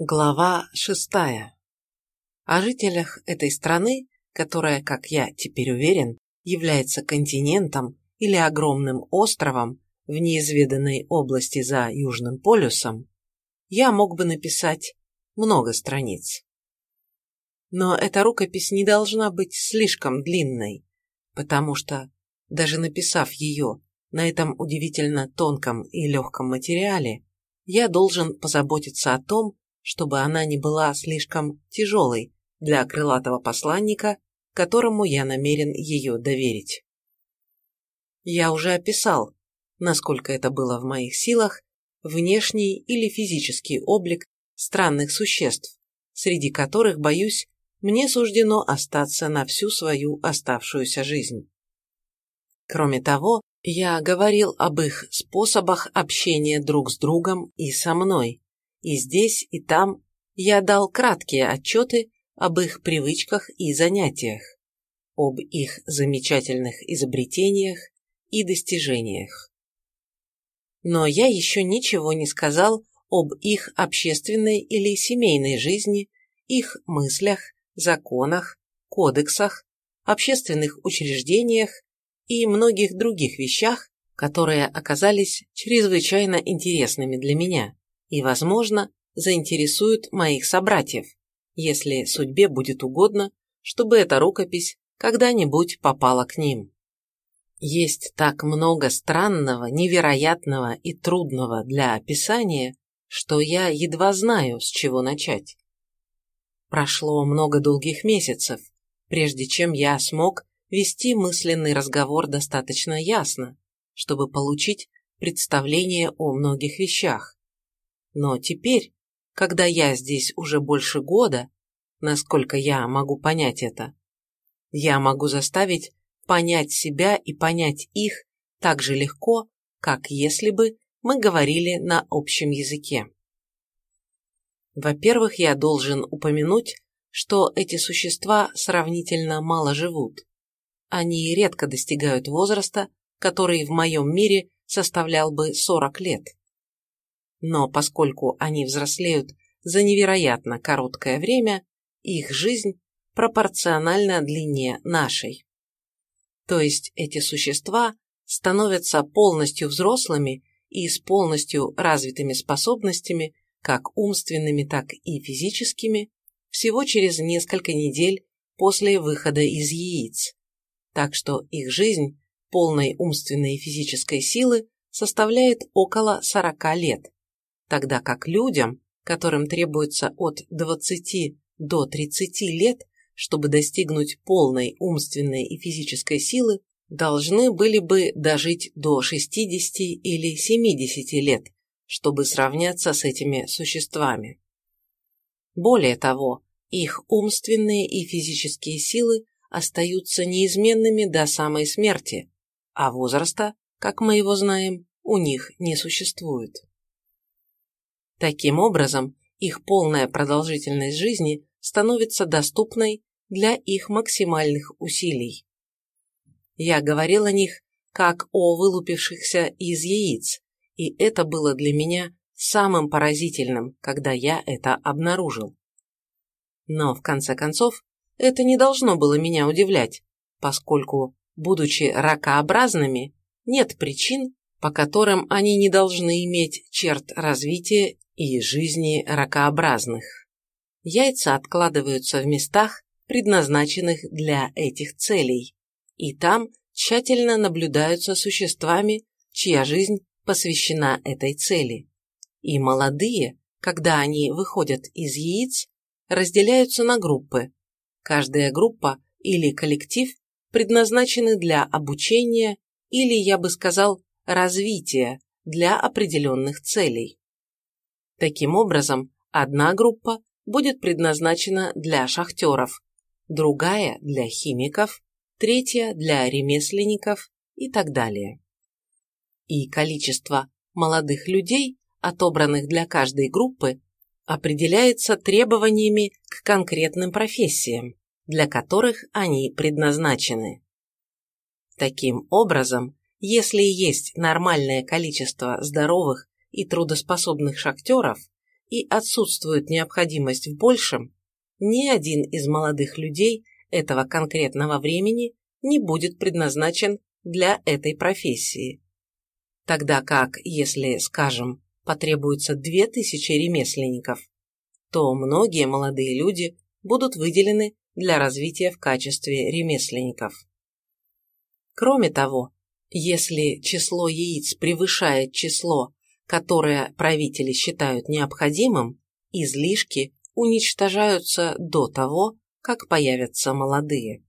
Глава шестая. О жителях этой страны, которая, как я теперь уверен, является континентом или огромным островом в неизведанной области за Южным полюсом, я мог бы написать много страниц. Но эта рукопись не должна быть слишком длинной, потому что, даже написав ее на этом удивительно тонком и легком материале, я должен позаботиться о том, чтобы она не была слишком тяжелой для крылатого посланника, которому я намерен ее доверить. Я уже описал, насколько это было в моих силах, внешний или физический облик странных существ, среди которых, боюсь, мне суждено остаться на всю свою оставшуюся жизнь. Кроме того, я говорил об их способах общения друг с другом и со мной, и здесь, и там я дал краткие отчеты об их привычках и занятиях, об их замечательных изобретениях и достижениях. Но я еще ничего не сказал об их общественной или семейной жизни, их мыслях, законах, кодексах, общественных учреждениях и многих других вещах, которые оказались чрезвычайно интересными для меня и, возможно, заинтересуют моих собратьев, если судьбе будет угодно, чтобы эта рукопись когда-нибудь попала к ним. Есть так много странного, невероятного и трудного для описания, что я едва знаю, с чего начать. Прошло много долгих месяцев, прежде чем я смог вести мысленный разговор достаточно ясно, чтобы получить представление о многих вещах, но теперь, когда я здесь уже больше года, насколько я могу понять это, я могу заставить понять себя и понять их так же легко, как если бы мы говорили на общем языке. Во-первых, я должен упомянуть, что эти существа сравнительно мало живут. Они редко достигают возраста, который в моем мире составлял бы 40 лет но поскольку они взрослеют за невероятно короткое время, их жизнь пропорциональна длине нашей. То есть эти существа становятся полностью взрослыми и с полностью развитыми способностями, как умственными, так и физическими, всего через несколько недель после выхода из яиц. Так что их жизнь, полной умственной и физической силы, составляет около 40 лет, тогда как людям, которым требуется от 20 до 30 лет, чтобы достигнуть полной умственной и физической силы, должны были бы дожить до 60 или 70 лет, чтобы сравняться с этими существами. Более того, их умственные и физические силы остаются неизменными до самой смерти, а возраста, как мы его знаем, у них не существует. Таким образом, их полная продолжительность жизни становится доступной для их максимальных усилий. Я говорил о них как о вылупившихся из яиц, и это было для меня самым поразительным, когда я это обнаружил. Но, в конце концов, это не должно было меня удивлять, поскольку, будучи ракообразными, нет причин, по которым они не должны иметь черт развития и жизни ракообразных. Яйца откладываются в местах, предназначенных для этих целей, и там тщательно наблюдаются существами, чья жизнь посвящена этой цели. И молодые, когда они выходят из яиц, разделяются на группы. Каждая группа или коллектив предназначены для обучения или, я бы сказал, развития для определенных целей. Таким образом, одна группа будет предназначена для шахтеров, другая – для химиков, третья – для ремесленников и так далее. И количество молодых людей, отобранных для каждой группы, определяется требованиями к конкретным профессиям, для которых они предназначены. Таким образом, если есть нормальное количество здоровых и трудоспособных шахтеров, и отсутствует необходимость в большем, ни один из молодых людей этого конкретного времени не будет предназначен для этой профессии. Тогда как, если, скажем, потребуется 2000 ремесленников, то многие молодые люди будут выделены для развития в качестве ремесленников. Кроме того, если число яиц превышает число, которое правители считают необходимым, излишки уничтожаются до того, как появятся молодые.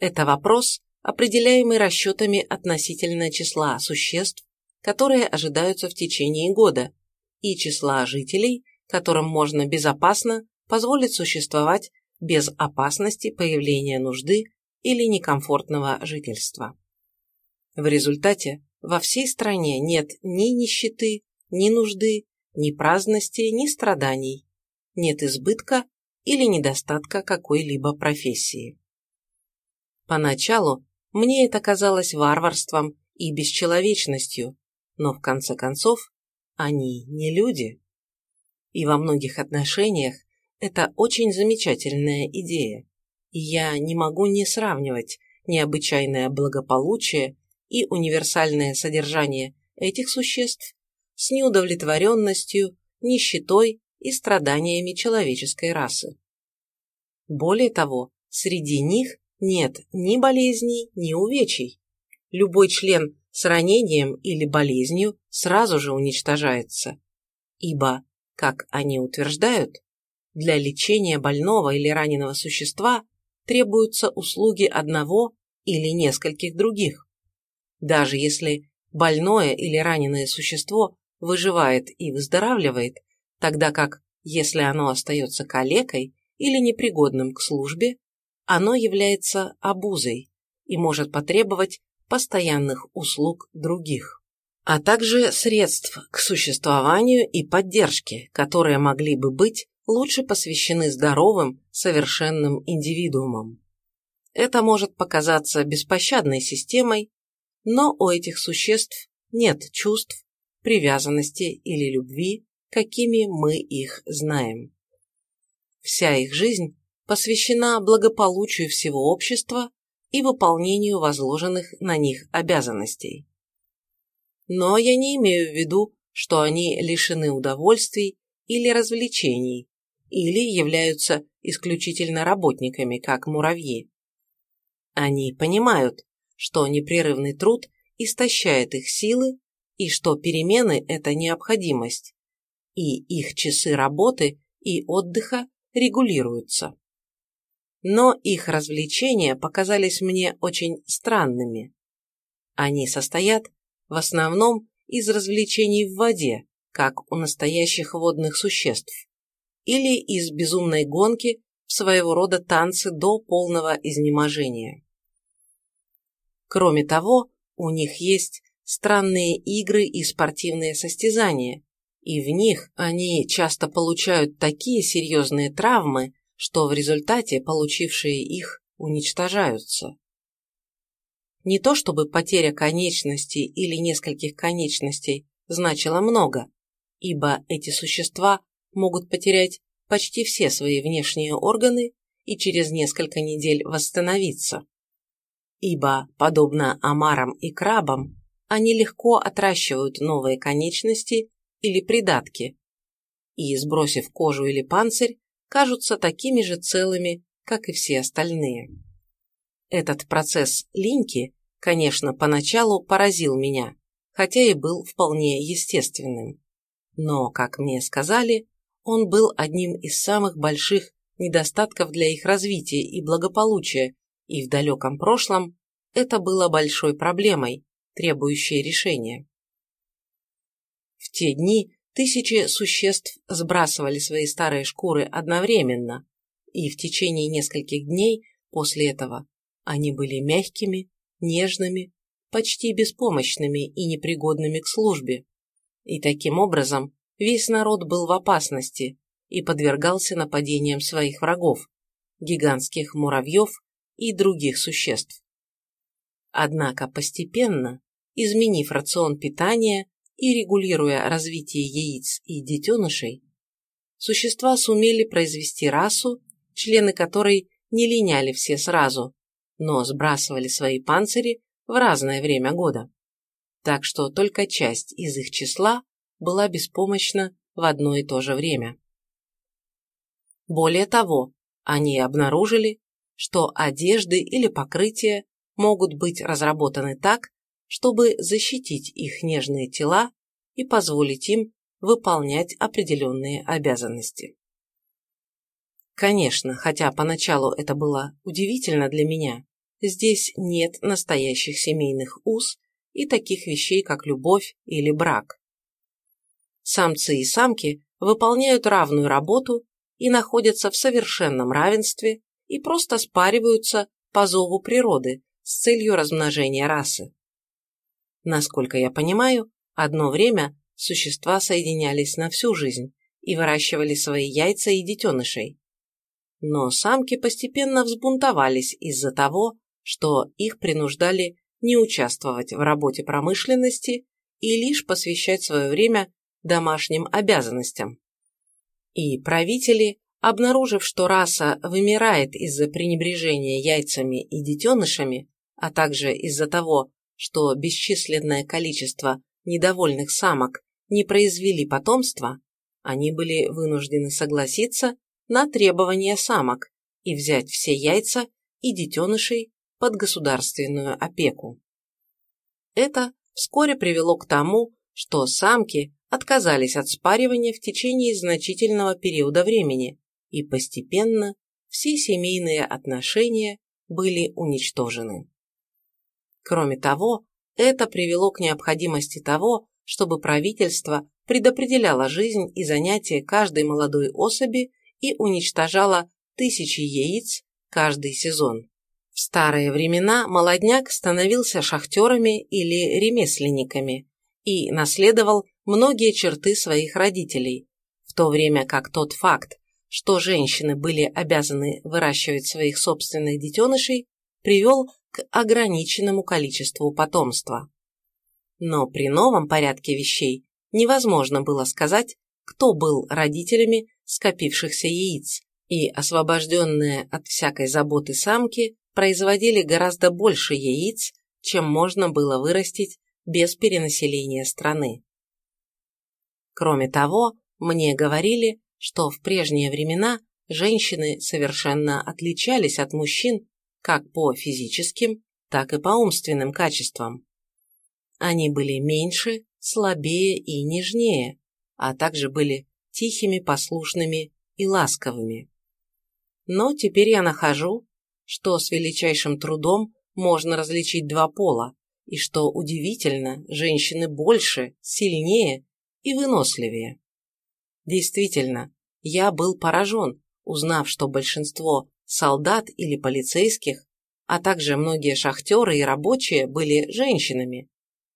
Это вопрос, определяемый расчетами относительно числа существ, которые ожидаются в течение года, и числа жителей, которым можно безопасно позволить существовать без опасности появления нужды или некомфортного жительства. В результате во всей стране нет ни нищеты, ни нужды, ни праздности, ни страданий, нет избытка или недостатка какой-либо профессии. Поначалу мне это казалось варварством и бесчеловечностью, но в конце концов они не люди. И во многих отношениях это очень замечательная идея, и я не могу не сравнивать необычайное благополучие и универсальное содержание этих существ с неудовлетворенностью, нищетой и страданиями человеческой расы. Более того, среди них нет ни болезней, ни увечий. Любой член с ранением или болезнью сразу же уничтожается, ибо, как они утверждают, для лечения больного или раненого существа требуются услуги одного или нескольких других. Даже если больное или раненое существо выживает и выздоравливает, тогда как, если оно остается калекой или непригодным к службе, оно является обузой и может потребовать постоянных услуг других, а также средств к существованию и поддержке, которые могли бы быть лучше посвящены здоровым, совершенным индивидуумам. Это может показаться беспощадной системой, но у этих существ нет чувств, привязанности или любви, какими мы их знаем. Вся их жизнь посвящена благополучию всего общества и выполнению возложенных на них обязанностей. Но я не имею в виду, что они лишены удовольствий или развлечений, или являются исключительно работниками, как муравьи. Они понимают, что непрерывный труд истощает их силы и что перемены – это необходимость, и их часы работы и отдыха регулируются. Но их развлечения показались мне очень странными. Они состоят в основном из развлечений в воде, как у настоящих водных существ, или из безумной гонки в своего рода танцы до полного изнеможения. Кроме того, у них есть странные игры и спортивные состязания, и в них они часто получают такие серьезные травмы, что в результате получившие их уничтожаются. Не то чтобы потеря конечности или нескольких конечностей значила много, ибо эти существа могут потерять почти все свои внешние органы и через несколько недель восстановиться. Ибо, подобно омарам и крабам, они легко отращивают новые конечности или придатки, и, сбросив кожу или панцирь, кажутся такими же целыми, как и все остальные. Этот процесс линьки, конечно, поначалу поразил меня, хотя и был вполне естественным. Но, как мне сказали, он был одним из самых больших недостатков для их развития и благополучия, и в далеком прошлом это было большой проблемой, требующей решения. В те дни тысячи существ сбрасывали свои старые шкуры одновременно, и в течение нескольких дней после этого они были мягкими, нежными, почти беспомощными и непригодными к службе. И таким образом весь народ был в опасности и подвергался нападениям своих врагов, гигантских муравьев и других существ. Однако постепенно, изменив рацион питания, и регулируя развитие яиц и детенышей, существа сумели произвести расу, члены которой не линяли все сразу, но сбрасывали свои панцири в разное время года. Так что только часть из их числа была беспомощна в одно и то же время. Более того, они обнаружили, что одежды или покрытия могут быть разработаны так, чтобы защитить их нежные тела и позволить им выполнять определенные обязанности. Конечно, хотя поначалу это было удивительно для меня, здесь нет настоящих семейных уз и таких вещей, как любовь или брак. Самцы и самки выполняют равную работу и находятся в совершенном равенстве и просто спариваются по зову природы с целью размножения расы. Насколько я понимаю, одно время существа соединялись на всю жизнь и выращивали свои яйца и детенышей. Но самки постепенно взбунтовались из-за того, что их принуждали не участвовать в работе промышленности и лишь посвящать свое время домашним обязанностям. И правители, обнаружив, что раса вымирает из-за пренебрежения яйцами и детенышами, а также из-за того, что бесчисленное количество недовольных самок не произвели потомства, они были вынуждены согласиться на требования самок и взять все яйца и детенышей под государственную опеку. Это вскоре привело к тому, что самки отказались от спаривания в течение значительного периода времени, и постепенно все семейные отношения были уничтожены. Кроме того, это привело к необходимости того, чтобы правительство предопределяло жизнь и занятия каждой молодой особи и уничтожало тысячи яиц каждый сезон. В старые времена молодняк становился шахтерами или ремесленниками и наследовал многие черты своих родителей, в то время как тот факт, что женщины были обязаны выращивать своих собственных детенышей, привел к ограниченному количеству потомства. Но при новом порядке вещей невозможно было сказать, кто был родителями скопившихся яиц, и освобожденные от всякой заботы самки производили гораздо больше яиц, чем можно было вырастить без перенаселения страны. Кроме того, мне говорили, что в прежние времена женщины совершенно отличались от мужчин как по физическим, так и по умственным качествам. Они были меньше, слабее и нежнее, а также были тихими, послушными и ласковыми. Но теперь я нахожу, что с величайшим трудом можно различить два пола, и что удивительно, женщины больше, сильнее и выносливее. Действительно, я был поражен, узнав, что большинство солдат или полицейских, а также многие шахтеры и рабочие были женщинами.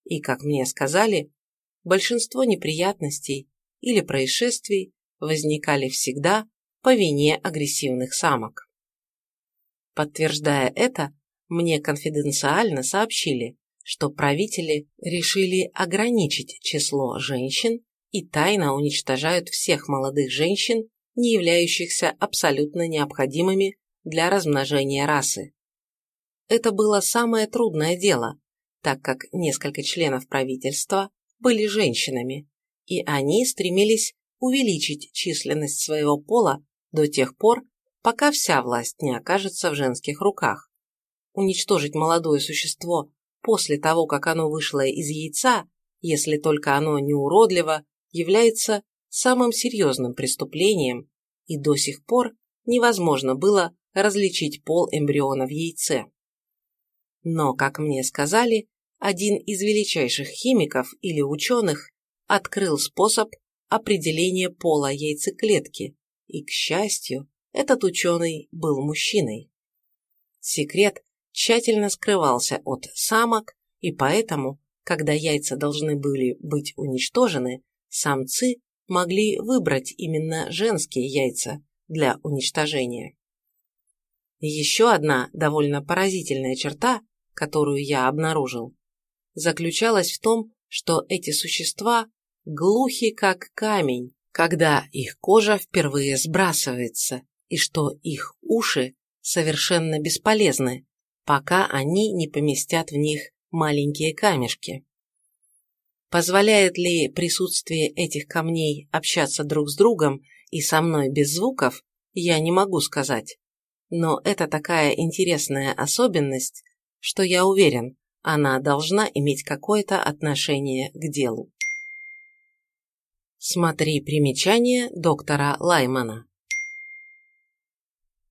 И, как мне сказали, большинство неприятностей или происшествий возникали всегда по вине агрессивных самок. Подтверждая это, мне конфиденциально сообщили, что правители решили ограничить число женщин и тайно уничтожают всех молодых женщин не являющихся абсолютно необходимыми для размножения расы. Это было самое трудное дело, так как несколько членов правительства были женщинами, и они стремились увеличить численность своего пола до тех пор, пока вся власть не окажется в женских руках. Уничтожить молодое существо после того, как оно вышло из яйца, если только оно не уродливо, является самым серьезным преступлением, и до сих пор невозможно было различить пол эмбриона в яйце. Но, как мне сказали, один из величайших химиков или ученых открыл способ определения пола яйцеклетки, и, к счастью, этот ученый был мужчиной. Секрет тщательно скрывался от самок, и поэтому, когда яйца должны были быть уничтожены, самцы могли выбрать именно женские яйца для уничтожения. Еще одна довольно поразительная черта, которую я обнаружил, заключалась в том, что эти существа глухи как камень, когда их кожа впервые сбрасывается, и что их уши совершенно бесполезны, пока они не поместят в них маленькие камешки. Позволяет ли присутствие этих камней общаться друг с другом и со мной без звуков, я не могу сказать. Но это такая интересная особенность, что я уверен, она должна иметь какое-то отношение к делу. Смотри примечание доктора Лаймана.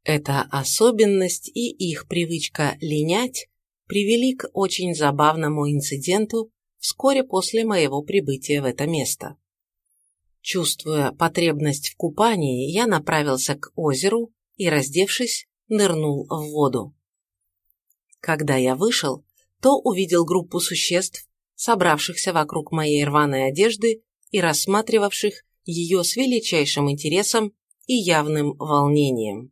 Эта особенность и их привычка линять привели к очень забавному инциденту вскоре после моего прибытия в это место. Чувствуя потребность в купании, я направился к озеру и, раздевшись, нырнул в воду. Когда я вышел, то увидел группу существ, собравшихся вокруг моей рваной одежды и рассматривавших ее с величайшим интересом и явным волнением.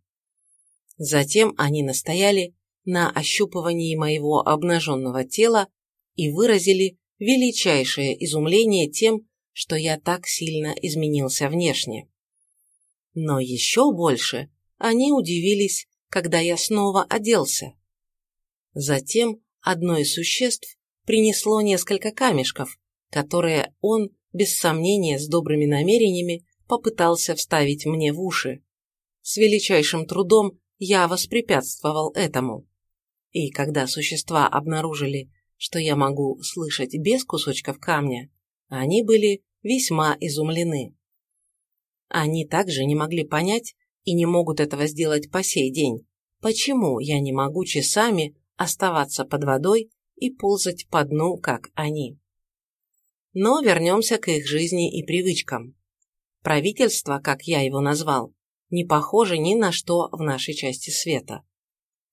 Затем они настояли на ощупывании моего обнаженного тела и выразили величайшее изумление тем, что я так сильно изменился внешне. Но еще больше они удивились, когда я снова оделся. Затем одно из существ принесло несколько камешков, которые он, без сомнения, с добрыми намерениями, попытался вставить мне в уши. С величайшим трудом я воспрепятствовал этому. И когда существа обнаружили, что я могу слышать без кусочков камня, они были весьма изумлены. Они также не могли понять и не могут этого сделать по сей день, почему я не могу часами оставаться под водой и ползать по дну, как они. Но вернемся к их жизни и привычкам. Правительство, как я его назвал, не похоже ни на что в нашей части света.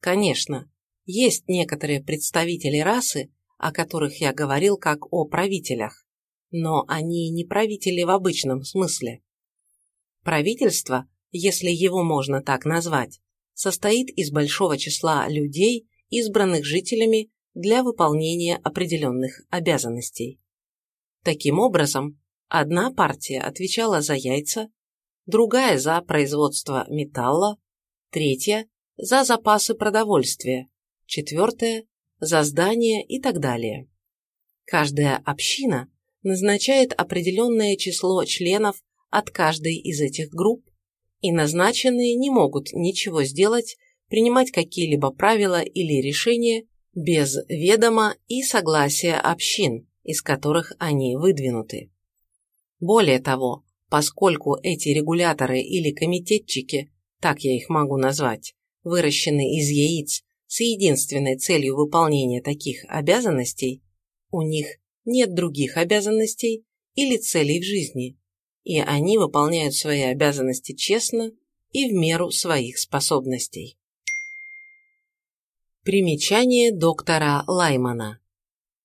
Конечно, есть некоторые представители расы, о которых я говорил как о правителях, но они не правители в обычном смысле. Правительство, если его можно так назвать, состоит из большого числа людей, избранных жителями для выполнения определенных обязанностей. Таким образом, одна партия отвечала за яйца, другая за производство металла, третья – за запасы продовольствия, четвертая за здания и так далее. Каждая община назначает определенное число членов от каждой из этих групп, и назначенные не могут ничего сделать, принимать какие-либо правила или решения без ведома и согласия общин, из которых они выдвинуты. Более того, поскольку эти регуляторы или комитетчики, так я их могу назвать, выращены из яиц с единственной целью выполнения таких обязанностей, у них нет других обязанностей или целей в жизни, и они выполняют свои обязанности честно и в меру своих способностей. Примечание доктора Лаймана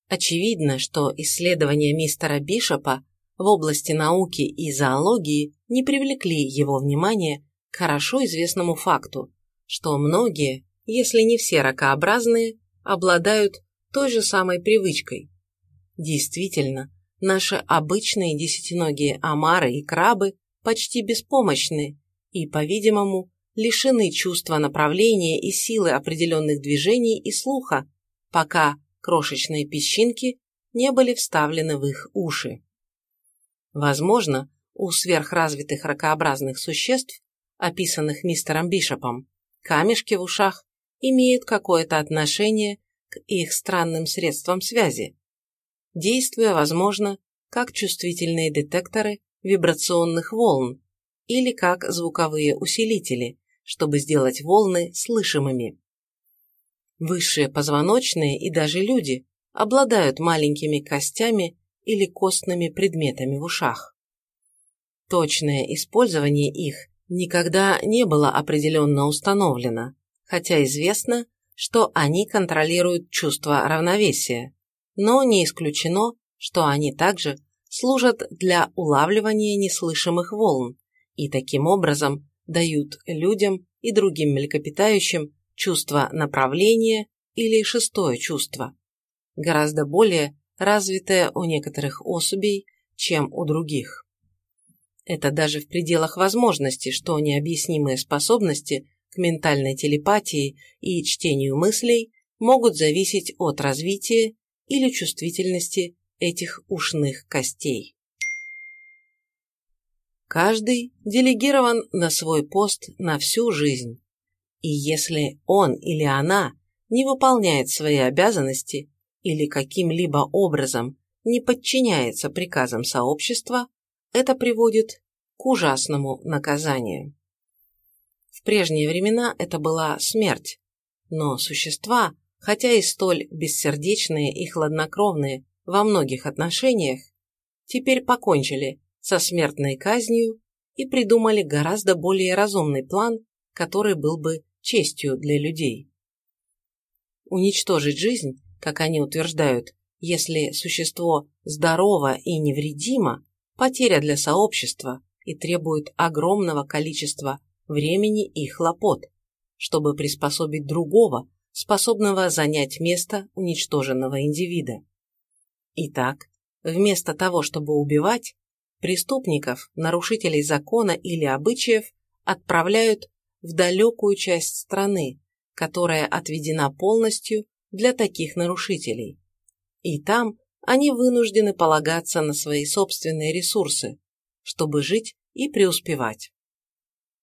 Очевидно, что исследования мистера Бишопа в области науки и зоологии не привлекли его внимание к хорошо известному факту, что многие если не все ракообразные, обладают той же самой привычкой. Действительно, наши обычные десятиногие омары и крабы почти беспомощны и, по-видимому, лишены чувства направления и силы определенных движений и слуха, пока крошечные песчинки не были вставлены в их уши. Возможно, у сверхразвитых ракообразных существ, описанных мистером Бишопом, камешки в ушах имеют какое-то отношение к их странным средствам связи, действуя, возможно, как чувствительные детекторы вибрационных волн или как звуковые усилители, чтобы сделать волны слышимыми. Высшие позвоночные и даже люди обладают маленькими костями или костными предметами в ушах. Точное использование их никогда не было определенно установлено, хотя известно, что они контролируют чувство равновесия, но не исключено, что они также служат для улавливания неслышимых волн и таким образом дают людям и другим млекопитающим чувство направления или шестое чувство, гораздо более развитое у некоторых особей, чем у других. Это даже в пределах возможности, что необъяснимые способности к ментальной телепатии и чтению мыслей могут зависеть от развития или чувствительности этих ушных костей. Каждый делегирован на свой пост на всю жизнь, и если он или она не выполняет свои обязанности или каким-либо образом не подчиняется приказам сообщества, это приводит к ужасному наказанию. В прежние времена это была смерть, но существа, хотя и столь бессердечные и хладнокровные во многих отношениях, теперь покончили со смертной казнью и придумали гораздо более разумный план, который был бы честью для людей. Уничтожить жизнь, как они утверждают, если существо здорово и невредимо, потеря для сообщества и требует огромного количества времени и хлопот, чтобы приспособить другого, способного занять место уничтоженного индивида. Итак, вместо того, чтобы убивать, преступников, нарушителей закона или обычаев отправляют в далекую часть страны, которая отведена полностью для таких нарушителей. И там они вынуждены полагаться на свои собственные ресурсы, чтобы жить и преуспевать.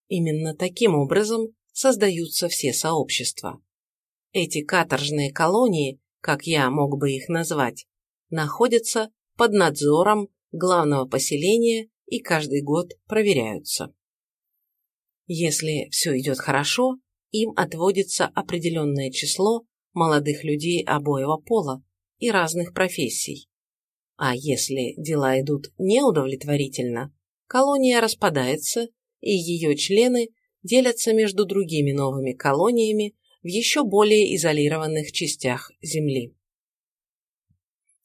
Именно таким образом создаются все сообщества. Эти каторжные колонии, как я мог бы их назвать, находятся под надзором главного поселения и каждый год проверяются. Если все идет хорошо, им отводится определенное число молодых людей обоего пола и разных профессий. А если дела идут неудовлетворительно, колония распадается, и ее члены делятся между другими новыми колониями в еще более изолированных частях Земли.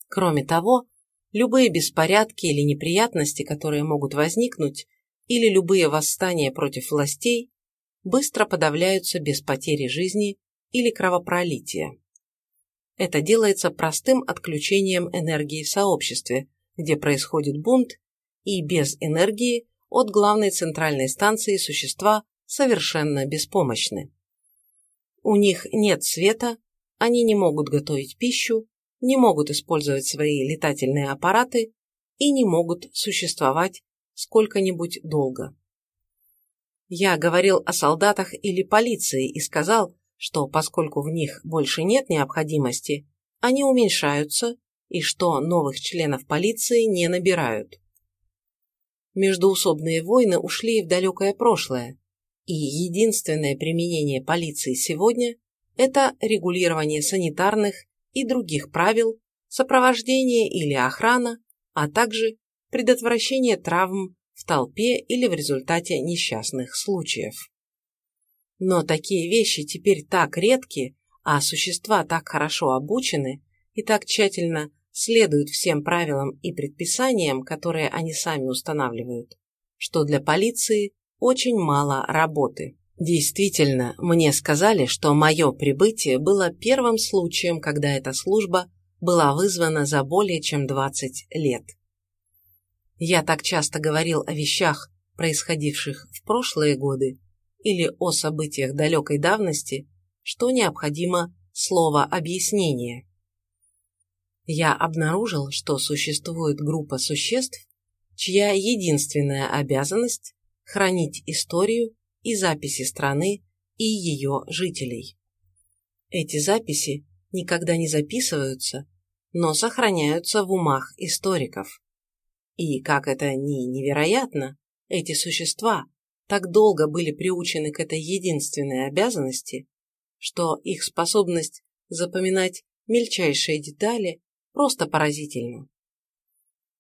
Кроме того, любые беспорядки или неприятности, которые могут возникнуть, или любые восстания против властей, быстро подавляются без потери жизни или кровопролития. Это делается простым отключением энергии в сообществе, где происходит бунт, и без энергии от главной центральной станции существа совершенно беспомощны. У них нет света, они не могут готовить пищу, не могут использовать свои летательные аппараты и не могут существовать сколько-нибудь долго. Я говорил о солдатах или полиции и сказал, что поскольку в них больше нет необходимости, они уменьшаются и что новых членов полиции не набирают. Междуусобные войны ушли в далекое прошлое, и единственное применение полиции сегодня – это регулирование санитарных и других правил, сопровождение или охрана, а также предотвращение травм в толпе или в результате несчастных случаев. Но такие вещи теперь так редки, а существа так хорошо обучены и так тщательно следуют всем правилам и предписаниям, которые они сами устанавливают, что для полиции очень мало работы. Действительно, мне сказали, что мое прибытие было первым случаем, когда эта служба была вызвана за более чем 20 лет. Я так часто говорил о вещах, происходивших в прошлые годы, или о событиях далекой давности, что необходимо слово объяснение. Я обнаружил, что существует группа существ, чья единственная обязанность – хранить историю и записи страны и ее жителей. Эти записи никогда не записываются, но сохраняются в умах историков. И, как это ни невероятно, эти существа так долго были приучены к этой единственной обязанности, что их способность запоминать мельчайшие детали просто поразительна.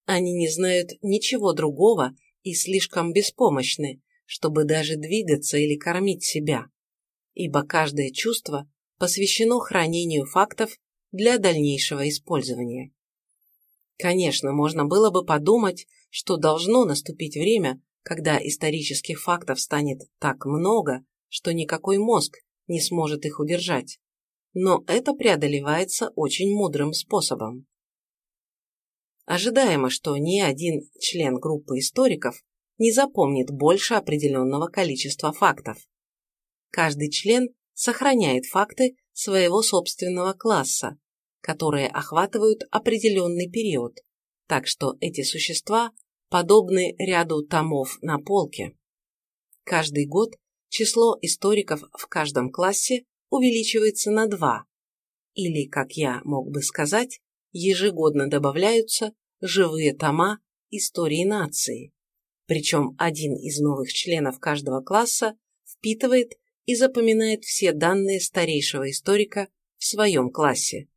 Они не знают ничего другого и слишком беспомощны, чтобы даже двигаться или кормить себя, ибо каждое чувство посвящено хранению фактов для дальнейшего использования. Конечно, можно было бы подумать, что должно наступить время, когда исторических фактов станет так много, что никакой мозг не сможет их удержать. Но это преодолевается очень мудрым способом. Ожидаемо, что ни один член группы историков не запомнит больше определенного количества фактов. Каждый член сохраняет факты своего собственного класса, которые охватывают определенный период, так что эти существа подобны ряду томов на полке. Каждый год число историков в каждом классе увеличивается на два, или, как я мог бы сказать, ежегодно добавляются живые тома истории нации. Причем один из новых членов каждого класса впитывает и запоминает все данные старейшего историка в своем классе,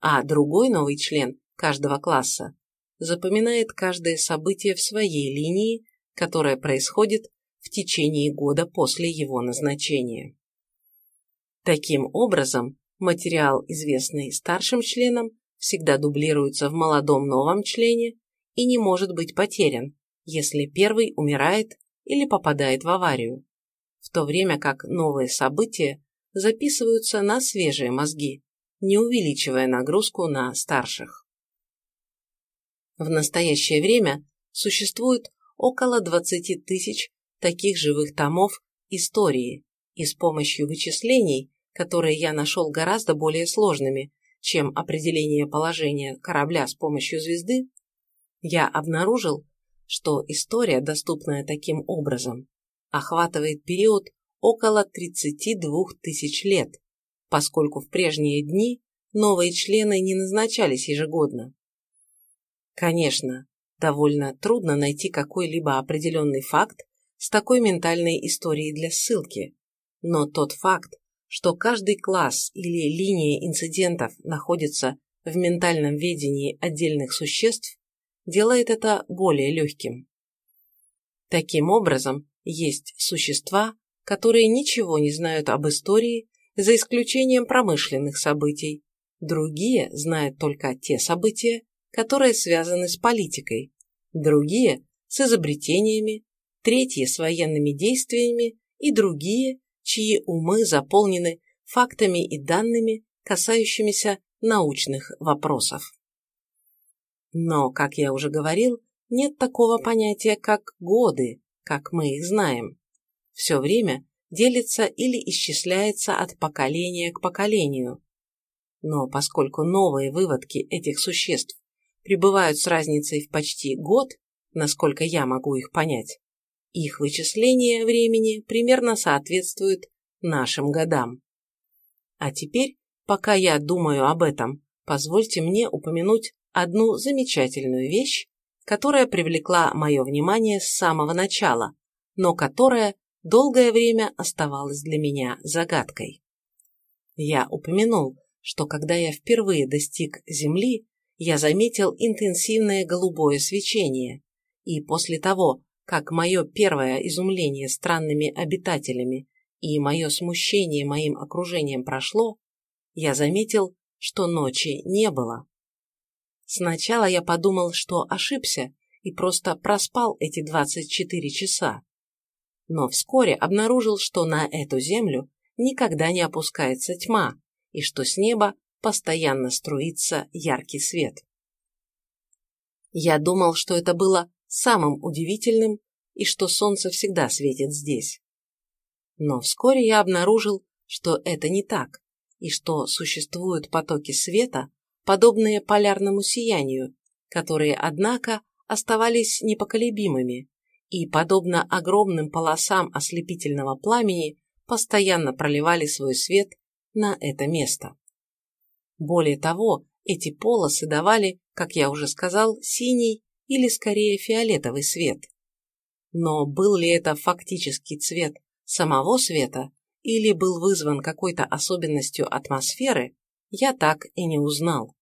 а другой новый член каждого класса запоминает каждое событие в своей линии, которое происходит в течение года после его назначения. Таким образом, материал, известный старшим членам, всегда дублируется в молодом новом члене и не может быть потерян, если первый умирает или попадает в аварию, в то время как новые события записываются на свежие мозги, не увеличивая нагрузку на старших. В настоящее время существует около 20 тысяч таких живых томов истории, и с помощью вычислений, которые я нашел гораздо более сложными, чем определение положения корабля с помощью звезды, я обнаружил, что история, доступная таким образом, охватывает период около 32 тысяч лет, поскольку в прежние дни новые члены не назначались ежегодно. Конечно, довольно трудно найти какой-либо определенный факт с такой ментальной историей для ссылки, но тот факт, что каждый класс или линия инцидентов находится в ментальном ведении отдельных существ, делает это более легким. Таким образом, есть существа, которые ничего не знают об истории, за исключением промышленных событий. Другие знают только те события, которые связаны с политикой, другие – с изобретениями, третьи – с военными действиями и другие чьи умы заполнены фактами и данными, касающимися научных вопросов. Но, как я уже говорил, нет такого понятия, как годы, как мы их знаем. Все время делится или исчисляется от поколения к поколению. Но поскольку новые выводки этих существ пребывают с разницей в почти год, насколько я могу их понять, их вычисление времени примерно соответствует нашим годам. А теперь, пока я думаю об этом, позвольте мне упомянуть одну замечательную вещь, которая привлекла мое внимание с самого начала, но которая долгое время оставалась для меня загадкой. Я упомянул, что когда я впервые достиг Земли, я заметил интенсивное голубое свечение, и после того, как мое первое изумление странными обитателями и мое смущение моим окружением прошло, я заметил, что ночи не было. Сначала я подумал, что ошибся и просто проспал эти 24 часа. Но вскоре обнаружил, что на эту землю никогда не опускается тьма и что с неба постоянно струится яркий свет. Я думал, что это было самым удивительным и что солнце всегда светит здесь. Но вскоре я обнаружил, что это не так, и что существуют потоки света, подобные полярному сиянию, которые, однако, оставались непоколебимыми и, подобно огромным полосам ослепительного пламени, постоянно проливали свой свет на это место. Более того, эти полосы давали, как я уже сказал, синий или скорее фиолетовый свет. Но был ли это фактический цвет самого света или был вызван какой-то особенностью атмосферы, я так и не узнал.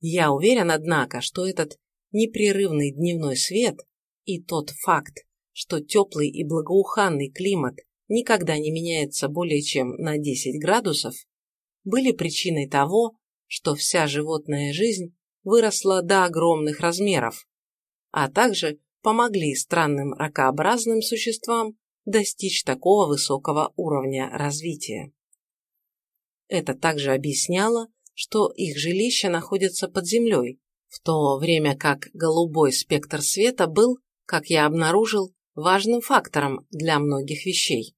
Я уверен, однако, что этот непрерывный дневной свет и тот факт, что теплый и благоуханный климат никогда не меняется более чем на 10 градусов, были причиной того, что вся животная жизнь выросла до огромных размеров, а также помогли странным ракообразным существам достичь такого высокого уровня развития. Это также объясняло, что их жилища находятся под землей, в то время как голубой спектр света был, как я обнаружил, важным фактором для многих вещей.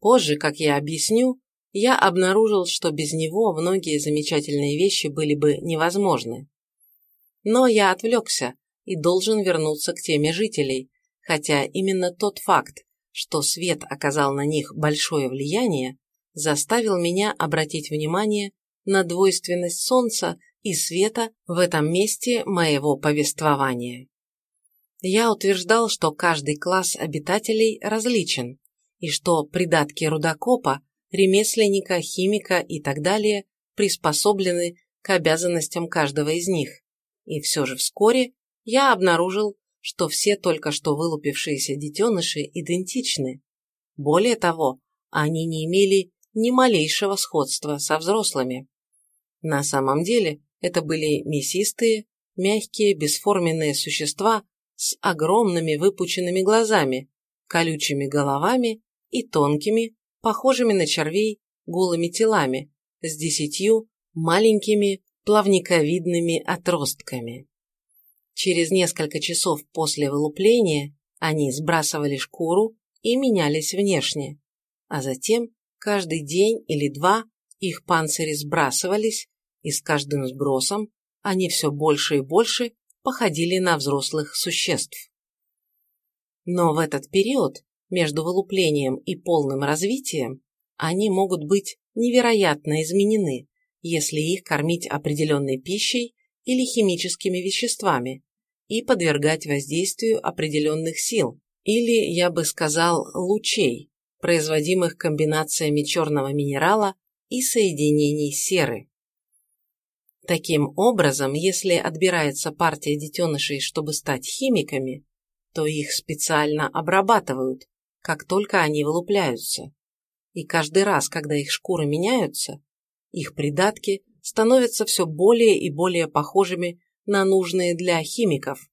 Позже, как я объясню, я обнаружил, что без него многие замечательные вещи были бы невозможны. Но я отвлекся и должен вернуться к теме жителей, хотя именно тот факт, что свет оказал на них большое влияние, заставил меня обратить внимание на двойственность Солнца и света в этом месте моего повествования. Я утверждал, что каждый класс обитателей различен, и что придатки рудокопа, ремесленника, химика и так далее приспособлены к обязанностям каждого из них. И все же вскоре я обнаружил, что все только что вылупившиеся детеныши идентичны. Более того, они не имели ни малейшего сходства со взрослыми. На самом деле это были мясистые, мягкие, бесформенные существа с огромными выпученными глазами, колючими головами и тонкими, похожими на червей, голыми телами, с десятью маленькими плавниковидными отростками. Через несколько часов после вылупления они сбрасывали шкуру и менялись внешне, а затем каждый день или два их панцири сбрасывались и с каждым сбросом они все больше и больше походили на взрослых существ. Но в этот период, между вылуплением и полным развитием, они могут быть невероятно изменены, если их кормить определенной пищей или химическими веществами и подвергать воздействию определенных сил, или, я бы сказал, лучей, производимых комбинациями черного минерала и соединений серы. Таким образом, если отбирается партия детенышей, чтобы стать химиками, то их специально обрабатывают, как только они вылупляются. И каждый раз, когда их шкуры меняются, их придатки становятся все более и более похожими на нужные для химиков,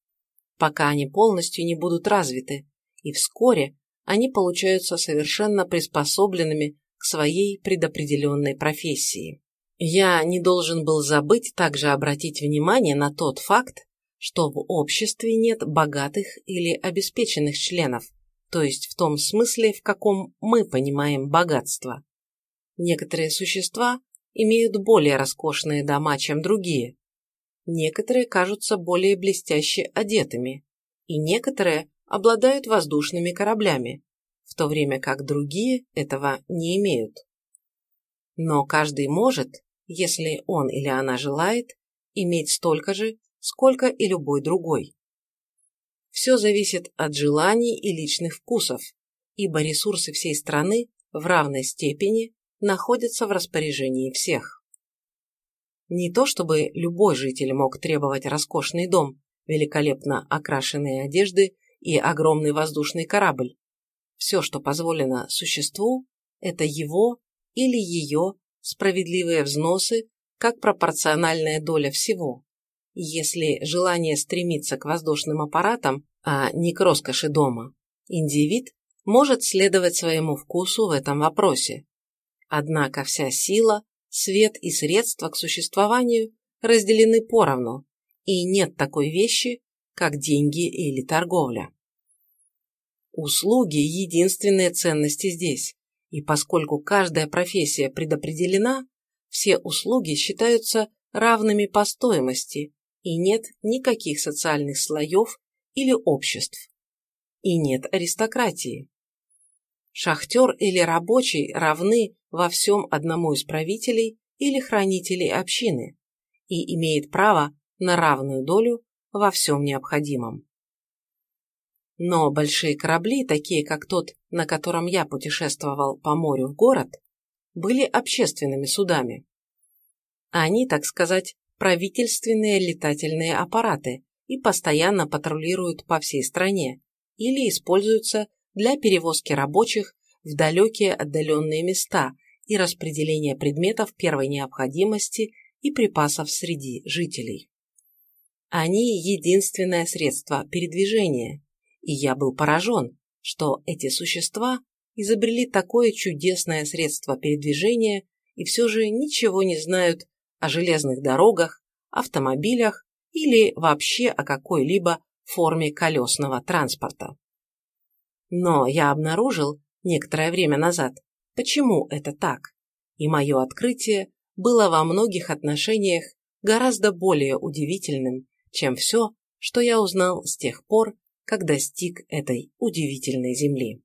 пока они полностью не будут развиты, и вскоре они получаются совершенно приспособленными к своей предопределенной профессии. Я не должен был забыть также обратить внимание на тот факт, что в обществе нет богатых или обеспеченных членов, то есть в том смысле, в каком мы понимаем богатство. Некоторые существа имеют более роскошные дома, чем другие. Некоторые кажутся более блестяще одетыми, и некоторые обладают воздушными кораблями, в то время как другие этого не имеют. Но каждый может, если он или она желает, иметь столько же, сколько и любой другой. Все зависит от желаний и личных вкусов, ибо ресурсы всей страны в равной степени находятся в распоряжении всех. Не то чтобы любой житель мог требовать роскошный дом, великолепно окрашенные одежды и огромный воздушный корабль. Все, что позволено существу, это его или ее справедливые взносы как пропорциональная доля всего. Если желание стремиться к воздушным аппаратам, а не к роскоши дома, индивид может следовать своему вкусу в этом вопросе. Однако вся сила, свет и средства к существованию разделены поровну, и нет такой вещи, как деньги или торговля. Услуги – единственные ценности здесь, и поскольку каждая профессия предопределена, все услуги считаются равными по стоимости, и нет никаких социальных слоев или обществ. И нет аристократии. Шахтер или рабочий равны во всем одному из правителей или хранителей общины и имеет право на равную долю во всем необходимом. Но большие корабли, такие как тот, на котором я путешествовал по морю в город, были общественными судами. Они, так сказать, правительственные летательные аппараты и постоянно патрулируют по всей стране или используются для перевозки рабочих в далекие отдаленные места и распределения предметов первой необходимости и припасов среди жителей. Они единственное средство передвижения, и я был поражен, что эти существа изобрели такое чудесное средство передвижения и все же ничего не знают о железных дорогах, автомобилях или вообще о какой-либо форме колесного транспорта. Но я обнаружил некоторое время назад, почему это так, и мое открытие было во многих отношениях гораздо более удивительным, чем все, что я узнал с тех пор, как достиг этой удивительной земли.